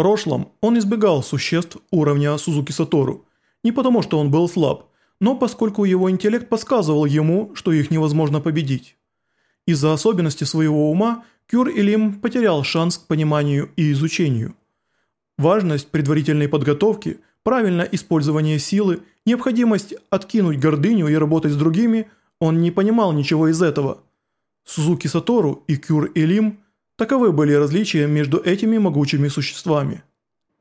прошлом он избегал существ уровня Сузуки Сатору, не потому что он был слаб, но поскольку его интеллект подсказывал ему, что их невозможно победить. Из-за особенностей своего ума Кюр Илим потерял шанс к пониманию и изучению. Важность предварительной подготовки, правильное использование силы, необходимость откинуть гордыню и работать с другими, он не понимал ничего из этого. Сузуки Сатору и Кюр Илим – таковы были различия между этими могучими существами.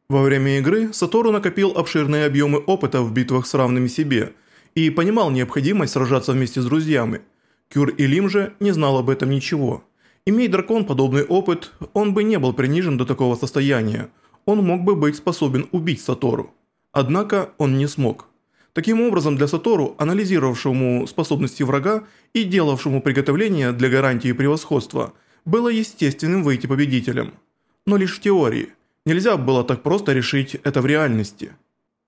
Во время игры Сатору накопил обширные объемы опыта в битвах с равными себе и понимал необходимость сражаться вместе с друзьями. Кюр Илим же не знал об этом ничего. Имея дракон подобный опыт, он бы не был принижен до такого состояния. Он мог бы быть способен убить Сатору. Однако он не смог. Таким образом, для Сатору, анализировавшему способности врага и делавшему приготовления для гарантии превосходства, было естественным выйти победителем. Но лишь в теории. Нельзя было так просто решить это в реальности.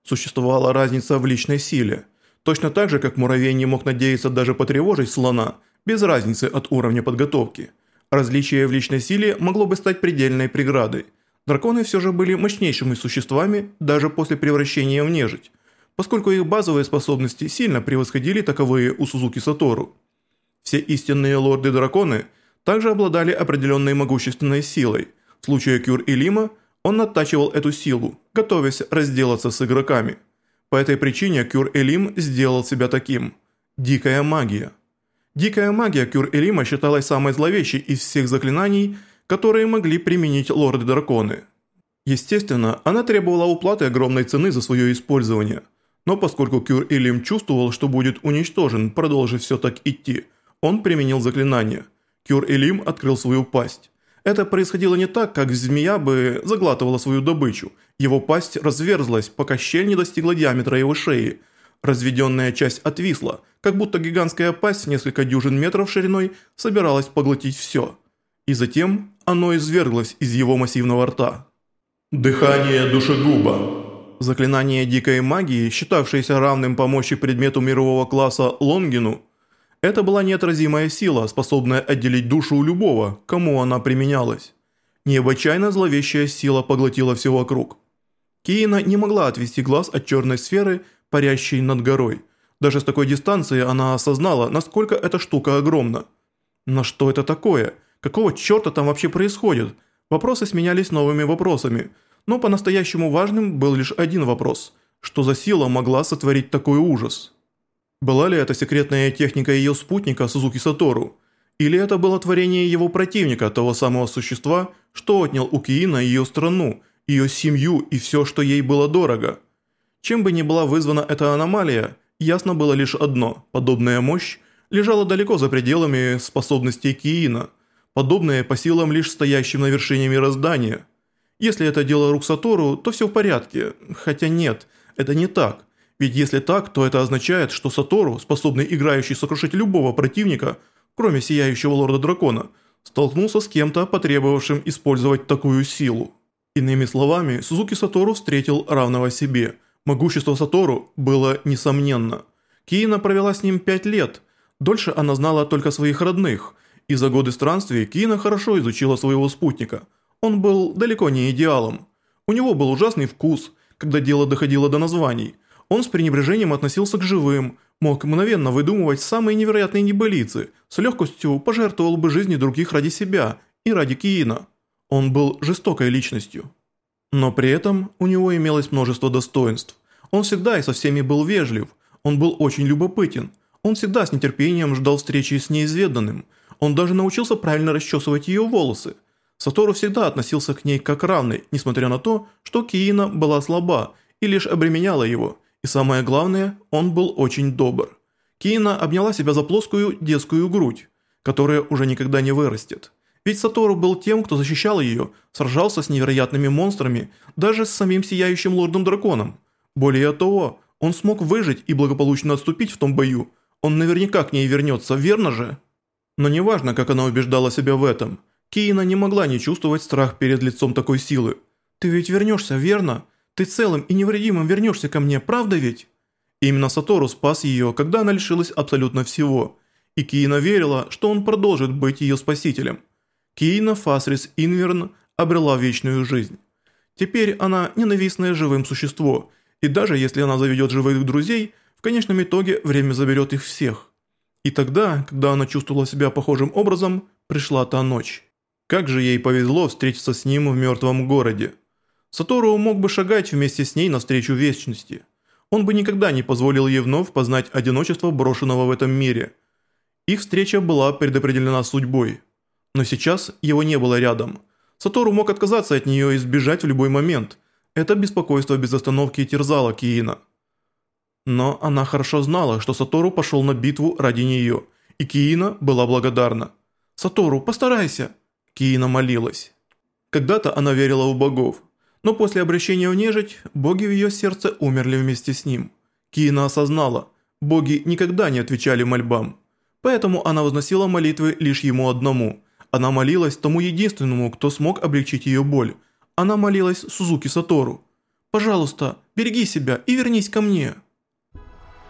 Существовала разница в личной силе. Точно так же, как муравей не мог надеяться даже потревожить слона, без разницы от уровня подготовки. Различие в личной силе могло бы стать предельной преградой. Драконы все же были мощнейшими существами даже после превращения в нежить, поскольку их базовые способности сильно превосходили таковые у Сузуки Сатору. Все истинные лорды-драконы также обладали определенной могущественной силой. В случае Кюр и Лима он оттачивал эту силу, готовясь разделаться с игроками. По этой причине Кюр Элим сделал себя таким. Дикая магия. Дикая магия Кюр Элима считалась самой зловещей из всех заклинаний, которые могли применить лорды-драконы. Естественно, она требовала уплаты огромной цены за свое использование. Но поскольку Кюр Элим чувствовал, что будет уничтожен, продолжив все так идти, он применил заклинание. Кюр Элим открыл свою пасть. Это происходило не так, как змея бы заглатывала свою добычу. Его пасть разверзлась, пока щель не достигла диаметра его шеи. Разведенная часть отвисла, как будто гигантская пасть несколько дюжин метров шириной собиралась поглотить все. И затем оно изверглось из его массивного рта. Дыхание душегуба. Заклинание дикой магии, считавшееся равным по мощи предмету мирового класса Лонгину, это была неотразимая сила, способная отделить душу у любого, кому она применялась. Необычайно зловещая сила поглотила все вокруг. Киина не могла отвести глаз от черной сферы, парящей над горой. Даже с такой дистанции она осознала, насколько эта штука огромна. Но что это такое? Какого черта там вообще происходит? Вопросы сменялись новыми вопросами. Но по-настоящему важным был лишь один вопрос. Что за сила могла сотворить такой ужас? Была ли это секретная техника ее спутника Сузуки Сатору? Или это было творение его противника, того самого существа, что отнял у Киина ее страну, ее семью и все, что ей было дорого? Чем бы ни была вызвана эта аномалия, ясно было лишь одно – подобная мощь лежала далеко за пределами способностей Киина, подобная по силам лишь стоящим на вершине мироздания. Если это дело рук Сатору, то все в порядке, хотя нет, это не так – ведь если так, то это означает, что Сатору, способный играющий сокрушить любого противника, кроме Сияющего Лорда Дракона, столкнулся с кем-то, потребовавшим использовать такую силу. Иными словами, Сузуки Сатору встретил равного себе. Могущество Сатору было несомненно. Киина провела с ним пять лет. Дольше она знала только своих родных. И за годы странствий Киина хорошо изучила своего спутника. Он был далеко не идеалом. У него был ужасный вкус, когда дело доходило до названий – он с пренебрежением относился к живым, мог мгновенно выдумывать самые невероятные небылицы, с легкостью пожертвовал бы жизни других ради себя и ради Киина. Он был жестокой личностью. Но при этом у него имелось множество достоинств. Он всегда и со всеми был вежлив, он был очень любопытен, он всегда с нетерпением ждал встречи с неизведанным, он даже научился правильно расчесывать ее волосы. Сатору всегда относился к ней как равный, несмотря на то, что Киина была слаба и лишь обременяла его – и самое главное, он был очень добр. Киина обняла себя за плоскую детскую грудь, которая уже никогда не вырастет. Ведь Сатору был тем, кто защищал ее, сражался с невероятными монстрами, даже с самим Сияющим Лордом-Драконом. Более того, он смог выжить и благополучно отступить в том бою. Он наверняка к ней вернется, верно же? Но неважно, как она убеждала себя в этом, Киина не могла не чувствовать страх перед лицом такой силы. «Ты ведь вернешься, верно? Ты целым и невредимым вернешься ко мне, правда ведь?» Именно Сатору спас ее, когда она лишилась абсолютно всего. И Киина верила, что он продолжит быть ее спасителем. Киина Фасрис Инверн обрела вечную жизнь. Теперь она ненавистное живым существо, и даже если она заведет живых друзей, в конечном итоге время заберет их всех. И тогда, когда она чувствовала себя похожим образом, пришла та ночь. Как же ей повезло встретиться с ним в мертвом городе. Сатору мог бы шагать вместе с ней навстречу вечности. Он бы никогда не позволил ей вновь познать одиночество брошенного в этом мире. Их встреча была предопределена судьбой. Но сейчас его не было рядом. Сатору мог отказаться от нее и сбежать в любой момент. Это беспокойство без остановки терзало Киина. Но она хорошо знала, что Сатору пошел на битву ради нее, и Киина была благодарна. «Сатору, постарайся!» Киина молилась. Когда-то она верила в богов, но после обращения в нежить, боги в ее сердце умерли вместе с ним. Киина осознала, боги никогда не отвечали мольбам. Поэтому она возносила молитвы лишь ему одному. Она молилась тому единственному, кто смог облегчить ее боль. Она молилась Сузуки Сатору. «Пожалуйста, береги себя и вернись ко мне».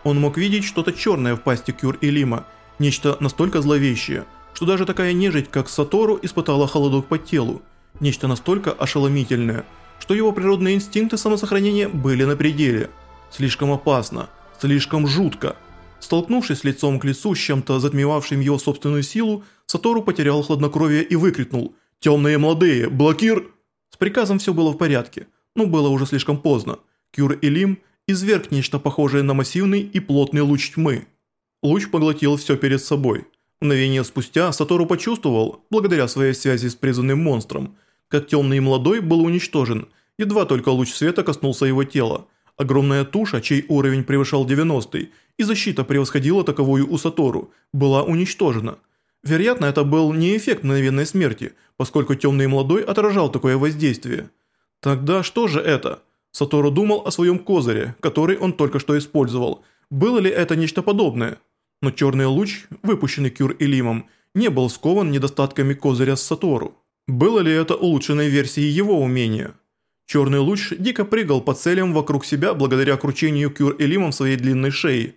Он мог видеть что-то черное в пасти Кюр и Лима, нечто настолько зловещее, что даже такая нежить, как Сатору, испытала холодок по телу, нечто настолько ошеломительное, что его природные инстинкты самосохранения были на пределе. Слишком опасно, слишком жутко. Столкнувшись лицом к лицу с чем-то затмевавшим его собственную силу, Сатору потерял хладнокровие и выкрикнул «Темные молодые, блокир!» С приказом все было в порядке, но было уже слишком поздно. Кюр и Лим изверг нечто похожее на массивный и плотный луч тьмы. Луч поглотил все перед собой. Мгновение спустя Сатору почувствовал, благодаря своей связи с призванным монстром, как темный молодой был уничтожен, едва только луч света коснулся его тела. Огромная туша, чей уровень превышал 90 и защита превосходила таковую у Сатору, была уничтожена. Вероятно, это был не эффект мгновенной смерти, поскольку темный молодой отражал такое воздействие. Тогда что же это? Сатору думал о своем козыре, который он только что использовал. Было ли это нечто подобное? Но черный луч, выпущенный Кюр и Лимом, не был скован недостатками козыря с Сатору. Было ли это улучшенной версией его умения? Черный луч дико прыгал по целям вокруг себя благодаря кручению Кюр Элимом своей длинной шеи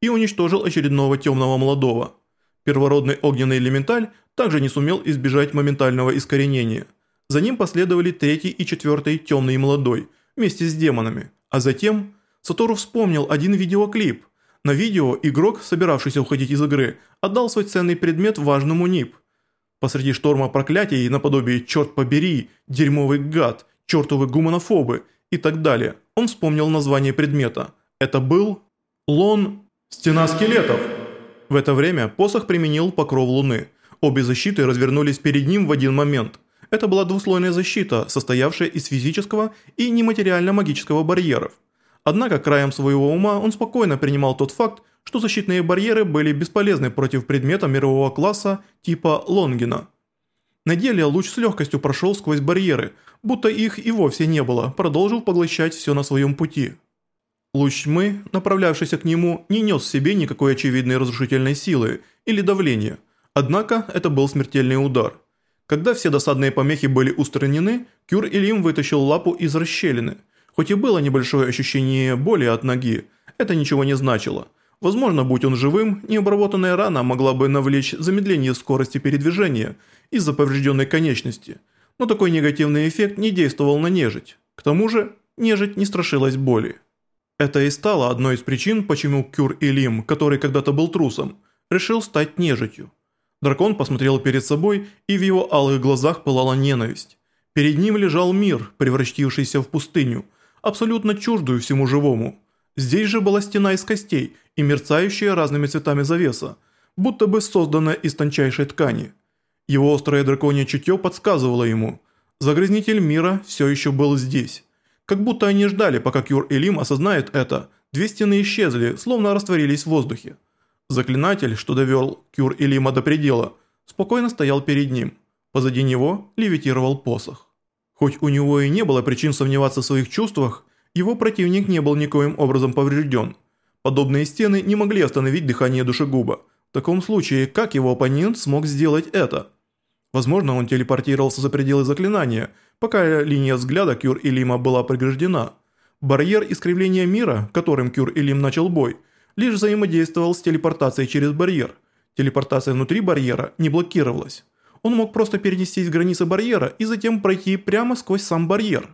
и уничтожил очередного темного молодого. Первородный огненный элементаль также не сумел избежать моментального искоренения. За ним последовали третий и четвертый темный и молодой вместе с демонами, а затем Сатору вспомнил один видеоклип. На видео игрок, собиравшийся уходить из игры, отдал свой ценный предмет важному НИП – Посреди шторма проклятий наподобие «черт побери», «дерьмовый гад», «чертовы гуманофобы» и так далее, он вспомнил название предмета. Это был Лон «Стена скелетов». В это время посох применил покров луны. Обе защиты развернулись перед ним в один момент. Это была двуслойная защита, состоявшая из физического и нематериально-магического барьеров. Однако краем своего ума он спокойно принимал тот факт, что защитные барьеры были бесполезны против предмета мирового класса типа Лонгина. На деле луч с легкостью прошел сквозь барьеры, будто их и вовсе не было, продолжив поглощать все на своем пути. Луч тьмы, направлявшийся к нему, не нес в себе никакой очевидной разрушительной силы или давления, однако это был смертельный удар. Когда все досадные помехи были устранены, Кюр Илим вытащил лапу из расщелины. Хоть и было небольшое ощущение боли от ноги, это ничего не значило – Возможно, будь он живым, необработанная рана могла бы навлечь замедление скорости передвижения из-за поврежденной конечности, но такой негативный эффект не действовал на нежить. К тому же, нежить не страшилась боли. Это и стало одной из причин, почему Кюр Илим, который когда-то был трусом, решил стать нежитью. Дракон посмотрел перед собой, и в его алых глазах пылала ненависть. Перед ним лежал мир, превратившийся в пустыню, абсолютно чуждую всему живому – Здесь же была стена из костей и мерцающая разными цветами завеса, будто бы созданная из тончайшей ткани. Его острое драконье чутье подсказывало ему. Загрязнитель мира все еще был здесь. Как будто они ждали, пока Кюр Элим осознает это, две стены исчезли, словно растворились в воздухе. Заклинатель, что довел Кюр Элима до предела, спокойно стоял перед ним. Позади него левитировал посох. Хоть у него и не было причин сомневаться в своих чувствах, его противник не был никоим образом поврежден. Подобные стены не могли остановить дыхание душегуба. В таком случае, как его оппонент смог сделать это? Возможно, он телепортировался за пределы заклинания, пока линия взгляда Кюр Илима была преграждена. Барьер искривления мира, которым Кюр Илим начал бой, лишь взаимодействовал с телепортацией через барьер. Телепортация внутри барьера не блокировалась. Он мог просто перенестись границы барьера и затем пройти прямо сквозь сам барьер.